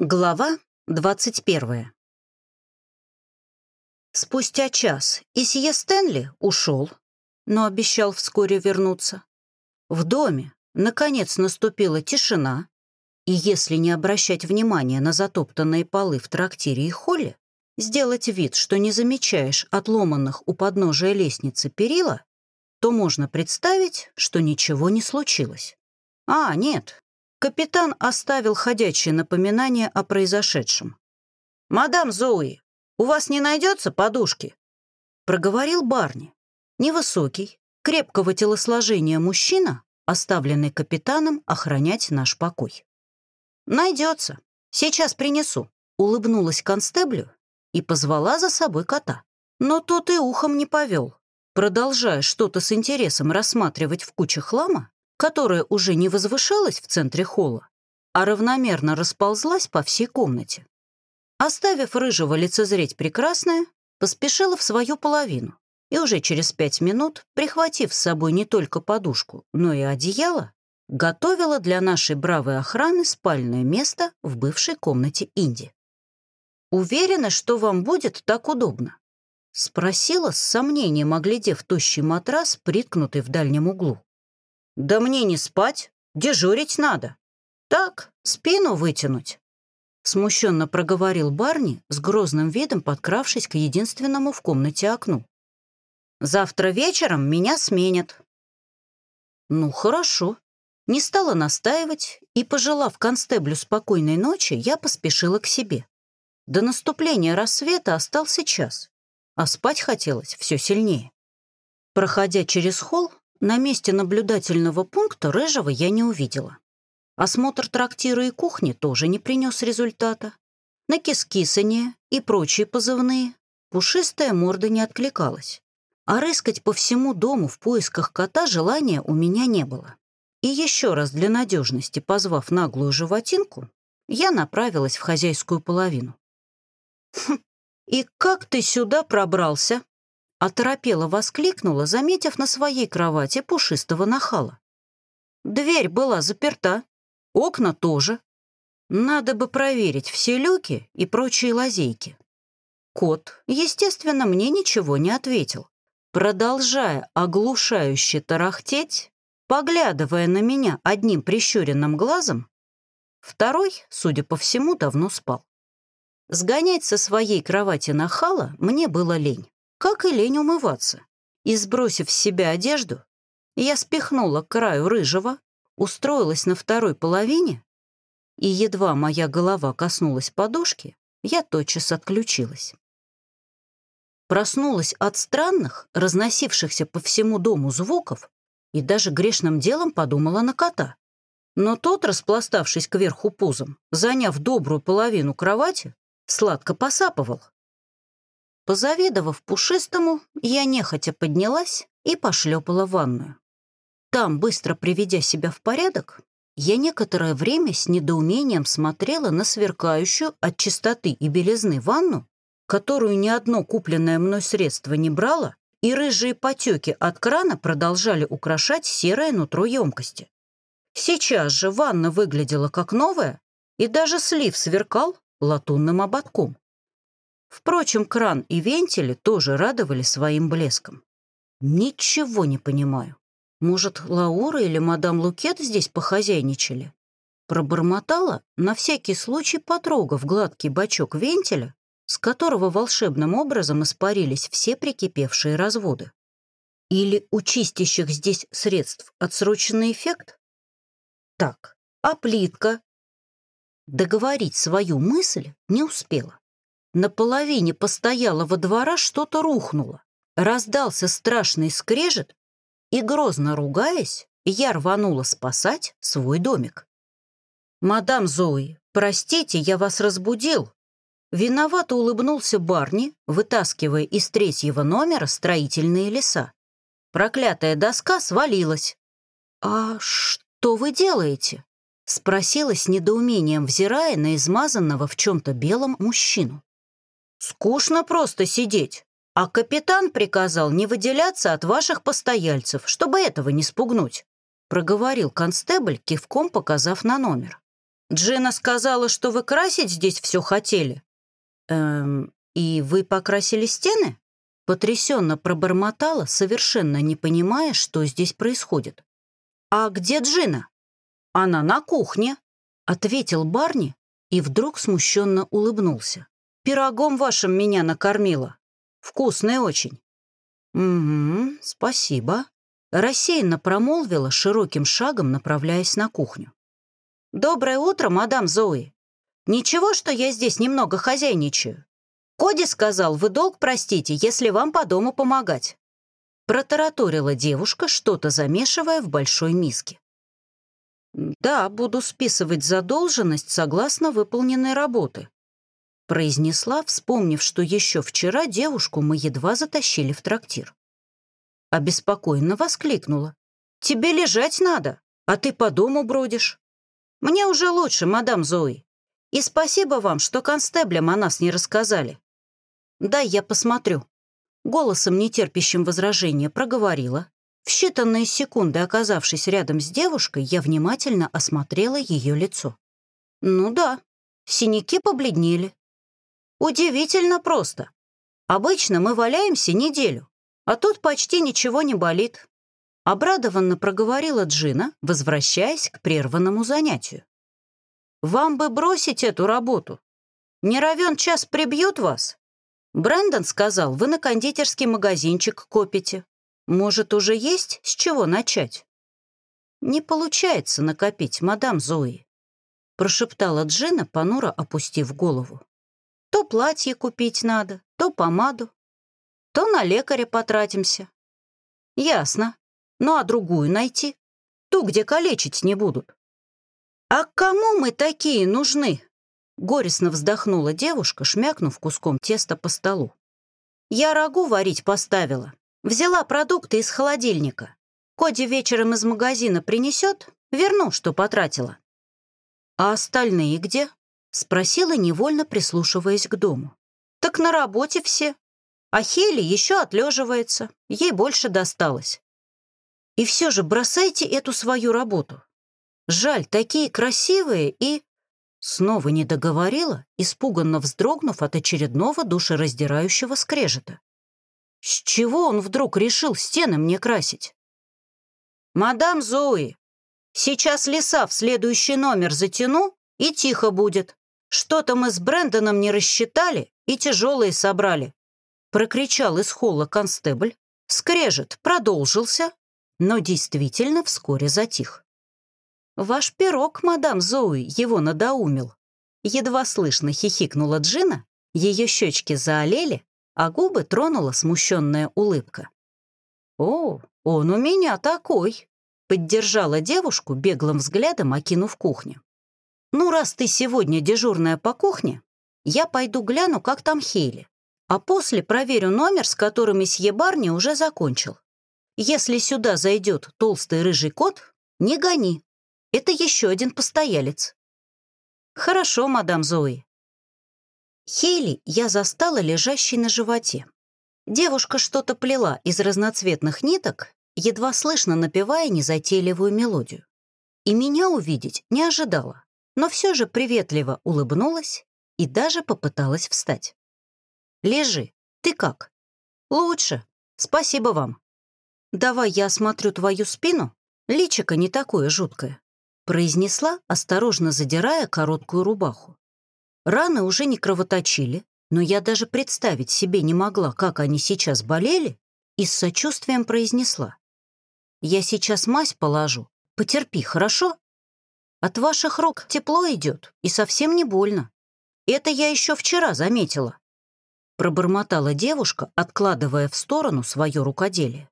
Глава двадцать первая. Спустя час Исье Стэнли ушел, но обещал вскоре вернуться. В доме, наконец, наступила тишина, и если не обращать внимания на затоптанные полы в трактире и холле, сделать вид, что не замечаешь отломанных у подножия лестницы перила, то можно представить, что ничего не случилось. А, нет, Капитан оставил ходячее напоминание о произошедшем. «Мадам Зоуи, у вас не найдется подушки?» Проговорил Барни. Невысокий, крепкого телосложения мужчина, оставленный капитаном охранять наш покой. «Найдется. Сейчас принесу», — улыбнулась констеблю и позвала за собой кота. Но тот и ухом не повел, продолжая что-то с интересом рассматривать в куче хлама, которая уже не возвышалась в центре холла, а равномерно расползлась по всей комнате. Оставив рыжего лицезреть прекрасное, поспешила в свою половину и уже через пять минут, прихватив с собой не только подушку, но и одеяло, готовила для нашей бравой охраны спальное место в бывшей комнате Инди. «Уверена, что вам будет так удобно?» — спросила с сомнением, оглядев тощий матрас, приткнутый в дальнем углу. «Да мне не спать, дежурить надо. Так, спину вытянуть». Смущенно проговорил Барни, с грозным видом подкравшись к единственному в комнате окну. «Завтра вечером меня сменят». «Ну, хорошо». Не стала настаивать, и, пожелав констеблю спокойной ночи, я поспешила к себе. До наступления рассвета остался час, а спать хотелось все сильнее. Проходя через холл, на месте наблюдательного пункта Рыжего я не увидела. Осмотр трактира и кухни тоже не принес результата. На кискисание и прочие позывные пушистая морда не откликалась. А рыскать по всему дому в поисках кота желания у меня не было. И еще раз для надежности позвав наглую животинку, я направилась в хозяйскую половину. «Хм, и как ты сюда пробрался?» Оторопела воскликнула, заметив на своей кровати пушистого нахала. Дверь была заперта, окна тоже. Надо бы проверить все люки и прочие лазейки. Кот, естественно, мне ничего не ответил, продолжая оглушающе тарахтеть, поглядывая на меня одним прищуренным глазом, второй, судя по всему, давно спал. Сгонять со своей кровати нахала мне было лень как и лень умываться. И, сбросив с себя одежду, я спихнула к краю рыжего, устроилась на второй половине, и едва моя голова коснулась подушки, я тотчас отключилась. Проснулась от странных, разносившихся по всему дому звуков, и даже грешным делом подумала на кота. Но тот, распластавшись кверху пузом, заняв добрую половину кровати, сладко посапывал. Позавидовав пушистому, я нехотя поднялась и пошлепала ванную. Там, быстро приведя себя в порядок, я некоторое время с недоумением смотрела на сверкающую от чистоты и белизны ванну, которую ни одно купленное мной средство не брало, и рыжие потеки от крана продолжали украшать серое нутро емкости. Сейчас же ванна выглядела как новая, и даже слив сверкал латунным ободком. Впрочем, кран и вентили тоже радовали своим блеском. Ничего не понимаю. Может, Лаура или мадам Лукет здесь похозяйничали? Пробормотала, на всякий случай потрогав гладкий бачок вентиля, с которого волшебным образом испарились все прикипевшие разводы. Или у чистящих здесь средств отсроченный эффект? Так, а плитка? Договорить свою мысль не успела. На половине постоялого двора что-то рухнуло. Раздался страшный скрежет, и, грозно ругаясь, я рванула спасать свой домик. «Мадам Зои, простите, я вас разбудил». Виновато улыбнулся Барни, вытаскивая из третьего номера строительные леса. Проклятая доска свалилась. «А что вы делаете?» — спросила с недоумением, взирая на измазанного в чем-то белом мужчину. Скучно просто сидеть. А капитан приказал не выделяться от ваших постояльцев, чтобы этого не спугнуть», проговорил констебль, кивком показав на номер. Джина сказала, что вы красить здесь все хотели. Эм, и вы покрасили стены? Потрясенно пробормотала, совершенно не понимая, что здесь происходит. «А где Джина?» «Она на кухне», — ответил Барни и вдруг смущенно улыбнулся. «Пирогом вашим меня накормила. Вкусный очень». «Угу, спасибо», — рассеянно промолвила широким шагом, направляясь на кухню. «Доброе утро, мадам Зои. Ничего, что я здесь немного хозяйничаю. Коди сказал, вы долг простите, если вам по дому помогать». Протараторила девушка, что-то замешивая в большой миске. «Да, буду списывать задолженность согласно выполненной работы», произнесла, вспомнив, что еще вчера девушку мы едва затащили в трактир. Обеспокоенно воскликнула. «Тебе лежать надо, а ты по дому бродишь. Мне уже лучше, мадам Зои. И спасибо вам, что констеблям о нас не рассказали. Да, я посмотрю». Голосом, нетерпящим возражения, проговорила. В считанные секунды, оказавшись рядом с девушкой, я внимательно осмотрела ее лицо. Ну да, синяки побледнели. Удивительно просто. Обычно мы валяемся неделю, а тут почти ничего не болит. Обрадованно проговорила Джина, возвращаясь к прерванному занятию. «Вам бы бросить эту работу. Не равен час прибьют вас. Брэндон сказал, вы на кондитерский магазинчик копите. Может, уже есть с чего начать?» «Не получается накопить, мадам Зои», — прошептала Джина, понуро опустив голову. «То платье купить надо, то помаду, то на лекаря потратимся». «Ясно. Ну а другую найти? Ту, где калечить не будут». «А кому мы такие нужны?» Горестно вздохнула девушка, шмякнув куском теста по столу. «Я рагу варить поставила. Взяла продукты из холодильника. Коди вечером из магазина принесет, верну, что потратила». «А остальные где?» — спросила, невольно прислушиваясь к дому. «Так на работе все. А Хели еще отлеживается, ей больше досталось. И все же бросайте эту свою работу. Жаль, такие красивые и...» Снова не договорила, испуганно вздрогнув от очередного душераздирающего скрежета. С чего он вдруг решил стены мне красить? «Мадам Зои, сейчас леса в следующий номер затяну, и тихо будет. Что-то мы с Брэндоном не рассчитали и тяжелые собрали», прокричал из холла констебль. Скрежет продолжился, но действительно вскоре затих. «Ваш пирог, мадам Зоуи, его надоумил». Едва слышно хихикнула Джина, ее щечки заолели, а губы тронула смущенная улыбка. «О, он у меня такой!» — поддержала девушку, беглым взглядом окинув кухню. «Ну, раз ты сегодня дежурная по кухне, я пойду гляну, как там Хейли, а после проверю номер, с которым месье Барни уже закончил. Если сюда зайдет толстый рыжий кот, не гони, это еще один постоялец. Хорошо, мадам Зои. Хейли я застала лежащей на животе. Девушка что-то плела из разноцветных ниток, едва слышно напевая незатейливую мелодию. И меня увидеть не ожидала, но все же приветливо улыбнулась и даже попыталась встать. «Лежи. Ты как?» «Лучше. Спасибо вам. Давай я осмотрю твою спину. Личико не такое жуткое произнесла, осторожно задирая короткую рубаху. Раны уже не кровоточили, но я даже представить себе не могла, как они сейчас болели, и с сочувствием произнесла. «Я сейчас мазь положу. Потерпи, хорошо? От ваших рук тепло идет и совсем не больно. Это я еще вчера заметила», пробормотала девушка, откладывая в сторону свое рукоделие.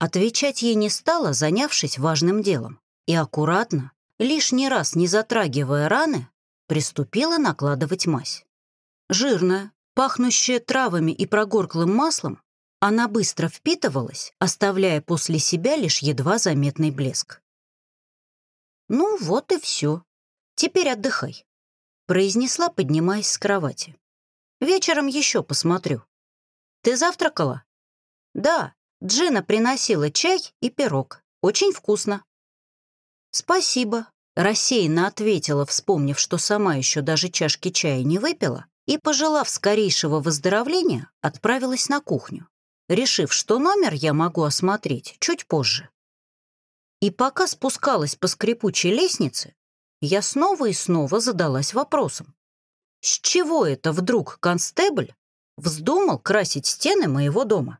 Отвечать ей не стала, занявшись важным делом и аккуратно, лишний раз не затрагивая раны, приступила накладывать мазь. Жирная, пахнущая травами и прогорклым маслом, она быстро впитывалась, оставляя после себя лишь едва заметный блеск. «Ну вот и все. Теперь отдыхай», — произнесла, поднимаясь с кровати. «Вечером еще посмотрю. Ты завтракала?» «Да, Джина приносила чай и пирог. Очень вкусно». «Спасибо», — рассеянно ответила, вспомнив, что сама еще даже чашки чая не выпила, и, пожелав скорейшего выздоровления, отправилась на кухню, решив, что номер я могу осмотреть чуть позже. И пока спускалась по скрипучей лестнице, я снова и снова задалась вопросом. С чего это вдруг констебль вздумал красить стены моего дома?